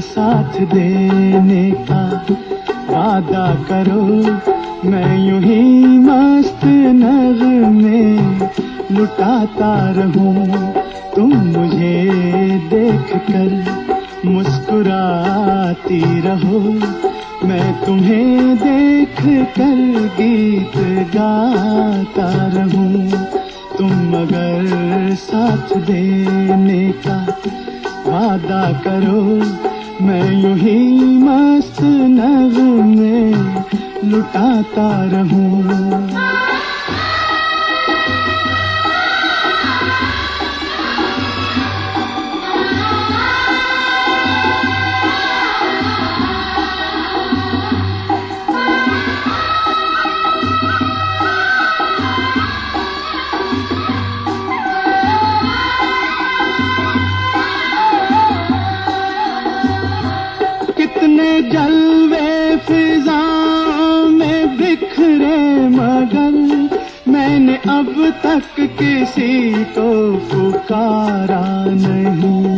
ساتھ دینے کا وعدہ کرو۔ میں یوں ہی مست نغ میں لٹاتا رہوں۔ تم مجھے دیکھ کر مسکراتی رہو۔ میں تمہیں دیکھ کر گیت گاتا رہوں۔ تم مگر ساتھ دینے کا وعدہ کرو۔ میں یوں ہی مست نظم میں لٹاتا رہوں۔ جلوے فضا میں بکھرے مگر میں نے اب تک کسی کو پکارا نہیں۔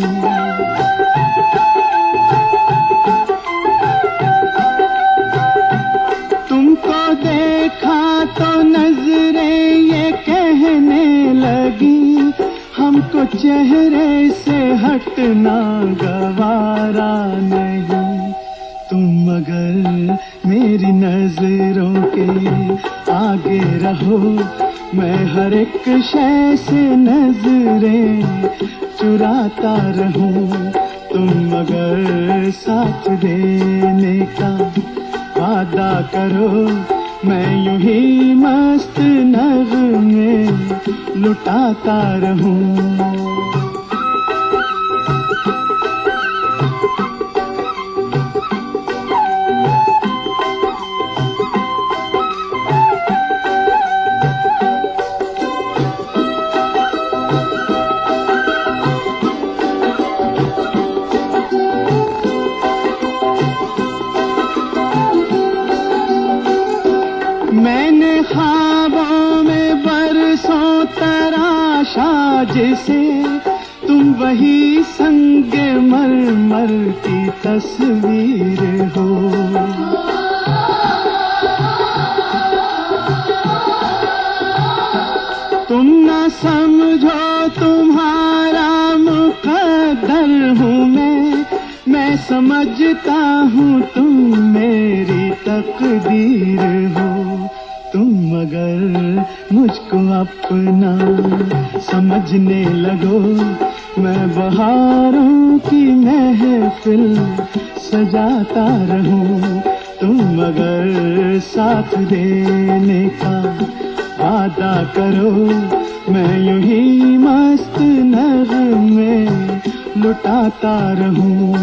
تم کو دیکھا تو نظریں یہ کہنے لگی، ہم کو چہرے سے ہٹنا گوارا نہیں۔ تم مگر میری نظروں کے آگے رہو۔ میں ہر ایک شے سے نظریں چراتا رہوں۔ تم مگر ساتھ دینے کا وعدہ کرو۔ میں یوں ہی مست نغ میں لٹاتا رہوں۔ تراشا جسے تم وہی سنگ مر مر کی تصویر ہو۔ تم نہ سمجھو تمہارا مقدر ہوں میں میں سمجھتا ہوں تم میری تقدیر ہو۔ تم مگر مجھ کو اپنا سمجھنے لگو۔ میں بہاروں کی محفل سجاتا رہوں۔ تم مگر ساتھ دینے کا وعدہ کرو۔ میں یوں ہی مست نغ میں لٹاتا رہوں۔